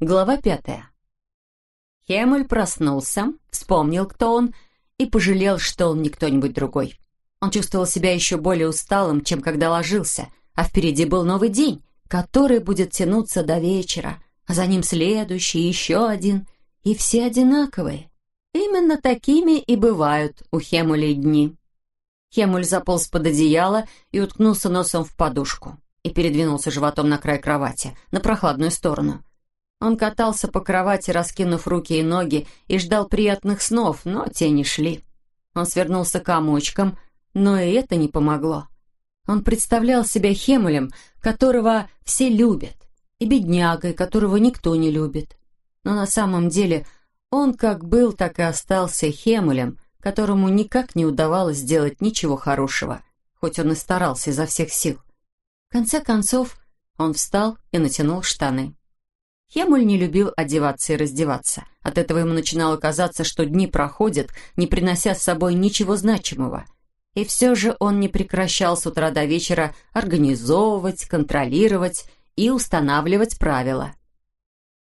Глава пятая. Хемель проснулся, вспомнил, кто он, и пожалел, что он не кто-нибудь другой. Он чувствовал себя еще более усталым, чем когда ложился, а впереди был новый день, который будет тянуться до вечера, а за ним следующий, еще один, и все одинаковые. Именно такими и бывают у Хемулей дни. Хемуль заполз под одеяло и уткнулся носом в подушку и передвинулся животом на край кровати, на прохладную сторону. Он катался по кровати, раскинув руки и ноги, и ждал приятных снов, но те не шли. Он свернулся комочком, но и это не помогло. Он представлял себя Хемулем, которого все любят, и беднягой, которого никто не любит. Но на самом деле он как был, так и остался Хемулем, которому никак не удавалось сделать ничего хорошего, хоть он и старался изо всех сил. В конце концов, он встал и натянул штаны. Хемуль не любил одеваться и раздеваться. От этого ему начинало казаться, что дни проходят, не принося с собой ничего значимого. И все же он не прекращал с утра до вечера организовывать, контролировать и устанавливать правила.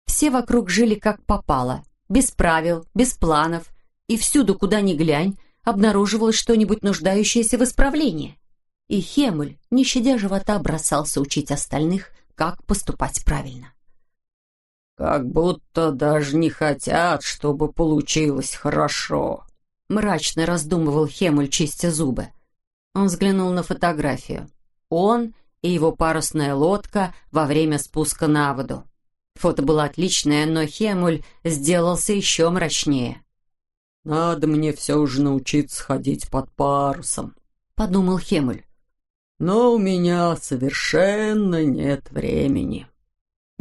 Все вокруг жили как попало, без правил, без планов, и всюду, куда ни глянь, обнаруживалось что-нибудь нуждающееся в исправлении. И Хемуль, не щадя живота, бросался учить остальных, как поступать правильно. «Как будто даже не хотят, чтобы получилось хорошо», — мрачно раздумывал Хемуль, чистя зубы. Он взглянул на фотографию. Он и его парусная лодка во время спуска на воду. Фото было отличное, но Хемуль сделался еще мрачнее. «Надо мне все же научиться ходить под парусом», — подумал Хемуль. «Но у меня совершенно нет времени».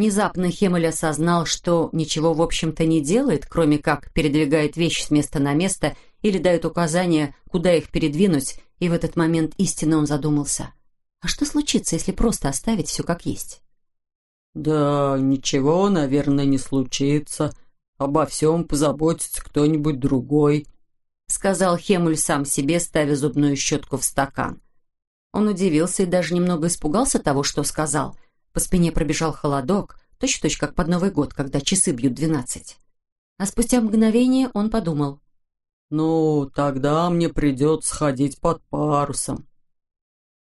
Внезапно Хемуль осознал, что ничего, в общем-то, не делает, кроме как передвигает вещи с места на место или дает указания, куда их передвинуть, и в этот момент истинно он задумался. А что случится, если просто оставить все как есть? «Да, ничего, наверное, не случится. Обо всем позаботится кто-нибудь другой», — сказал Хемуль сам себе, ставя зубную щетку в стакан. Он удивился и даже немного испугался того, что сказал — по спине пробежал холодок, точь-в-точь, как под Новый год, когда часы бьют двенадцать. А спустя мгновение он подумал. «Ну, тогда мне придется ходить под парусом».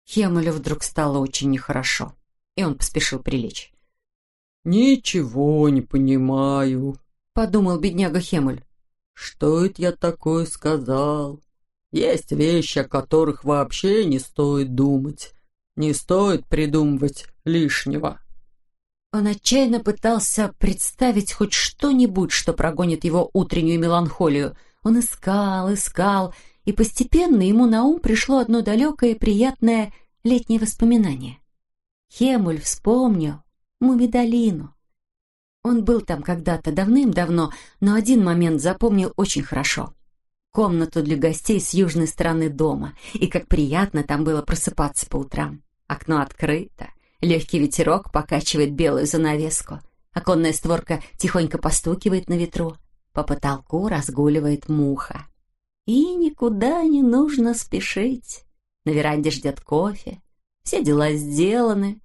Хемелю вдруг стало очень нехорошо, и он поспешил прилечь. «Ничего не понимаю», — подумал бедняга Хемель. «Что это я такое сказал? Есть вещи, о которых вообще не стоит думать. Не стоит придумывать лишнего. Он отчаянно пытался представить хоть что-нибудь, что прогонит его утреннюю меланхолию. Он искал, искал, и постепенно ему на ум пришло одно далекое приятное летнее воспоминание. Хемуль вспомнил Мумидолину. Он был там когда-то давным-давно, но один момент запомнил очень хорошо. Комнату для гостей с южной стороны дома, и как приятно там было просыпаться по утрам. Окно открыто, легкий ветерок покачивает белую занавеску, оконная створка тихонько постукивает на ветру, по потолку разгуливает муха. И никуда не нужно спешить. На веранде ждет кофе, все дела сделаны.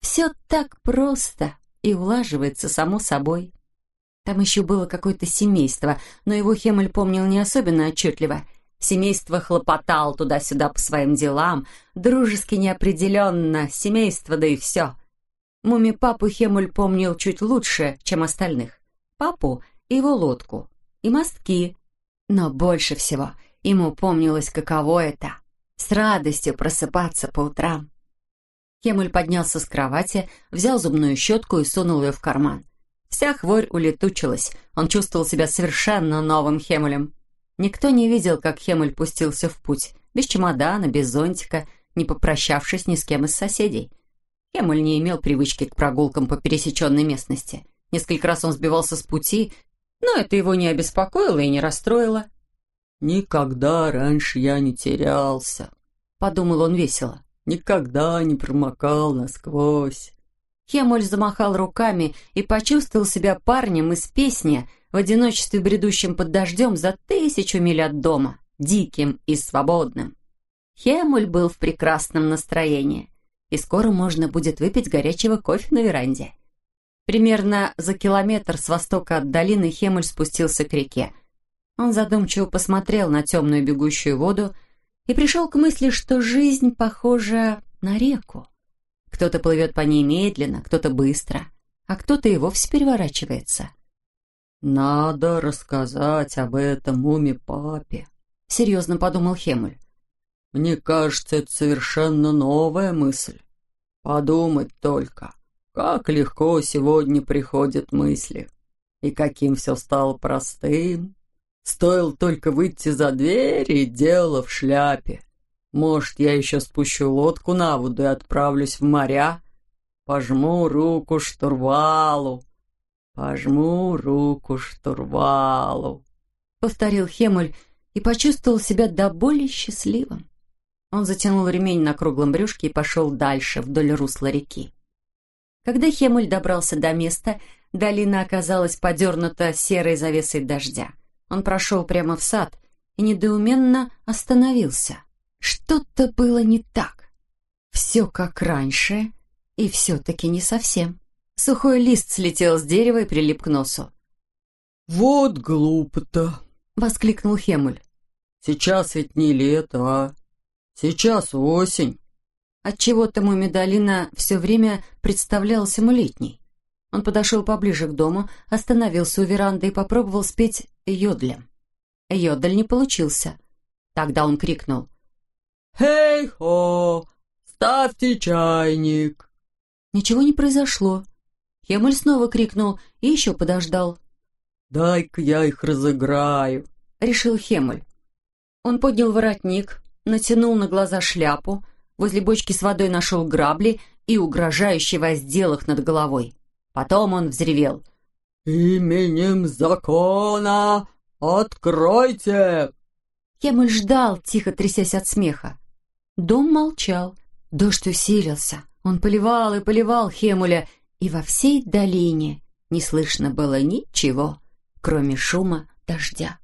Все так просто и улаживается само собой. Там еще было какое-то семейство, но его Хемель помнил не особенно отчетливо — Семейство хлопотал туда-сюда по своим делам, дружески неопределенно, семейство, да и все. Муми-папу Хемуль помнил чуть лучше, чем остальных. Папу и его лодку, и мостки. Но больше всего ему помнилось, каково это — с радостью просыпаться по утрам. Хемуль поднялся с кровати, взял зубную щетку и сунул ее в карман. Вся хворь улетучилась, он чувствовал себя совершенно новым Хемулем. Никто не видел, как Хемель пустился в путь, без чемодана, без зонтика, не попрощавшись ни с кем из соседей. Хемель не имел привычки к прогулкам по пересеченной местности. Несколько раз он сбивался с пути, но это его не обеспокоило и не расстроило. «Никогда раньше я не терялся», — подумал он весело. «Никогда не промокал насквозь». Хемоль замахал руками и почувствовал себя парнем из песни — в одиночестве, бредущем под дождем за тысячу миль от дома, диким и свободным. Хемуль был в прекрасном настроении, и скоро можно будет выпить горячего кофе на веранде. Примерно за километр с востока от долины Хемуль спустился к реке. Он задумчиво посмотрел на темную бегущую воду и пришел к мысли, что жизнь похожа на реку. Кто-то плывет по ней медленно, кто-то быстро, а кто-то и вовсе переворачивается. «Надо рассказать об этом уме папе», — серьезно подумал Хемуль. «Мне кажется, это совершенно новая мысль. Подумать только, как легко сегодня приходят мысли, и каким все стало простым. Стоило только выйти за дверь, и дело в шляпе. Может, я еще спущу лодку на воду и отправлюсь в моря? Пожму руку штурвалу, пожму руку штурвалу. Повторил Хемуль и почувствовал себя до боли счастливым. Он затянул ремень на круглом брюшке и пошел дальше, вдоль русла реки. Когда Хемуль добрался до места, долина оказалась подернута серой завесой дождя. Он прошел прямо в сад и недоуменно остановился. Что-то было не так. Все как раньше, и все-таки не совсем. Сухой лист слетел с дерева и прилип к носу. «Вот глупо-то!» — воскликнул Хемуль. «Сейчас ведь не лето, а сейчас осень». Отчего-то Мумидалина все время представлялась ему летней. Он подошел поближе к дому, остановился у веранды и попробовал спеть йодлем. Йодль не получился. Тогда он крикнул. «Хей-хо! Ставьте чайник!» Ничего не произошло. Хемуль снова крикнул и еще подождал. «Дай-ка я их разыграю», — решил Хемуль. Он поднял воротник, натянул на глаза шляпу, возле бочки с водой нашел грабли и угрожающе воздел их над головой. Потом он взревел. «Именем закона откройте!» Хемуль ждал, тихо трясясь от смеха. Дом молчал. Дождь усилился. Он поливал и поливал Хемуля, и во всей долине не слышно было ничего, кроме шума дождя.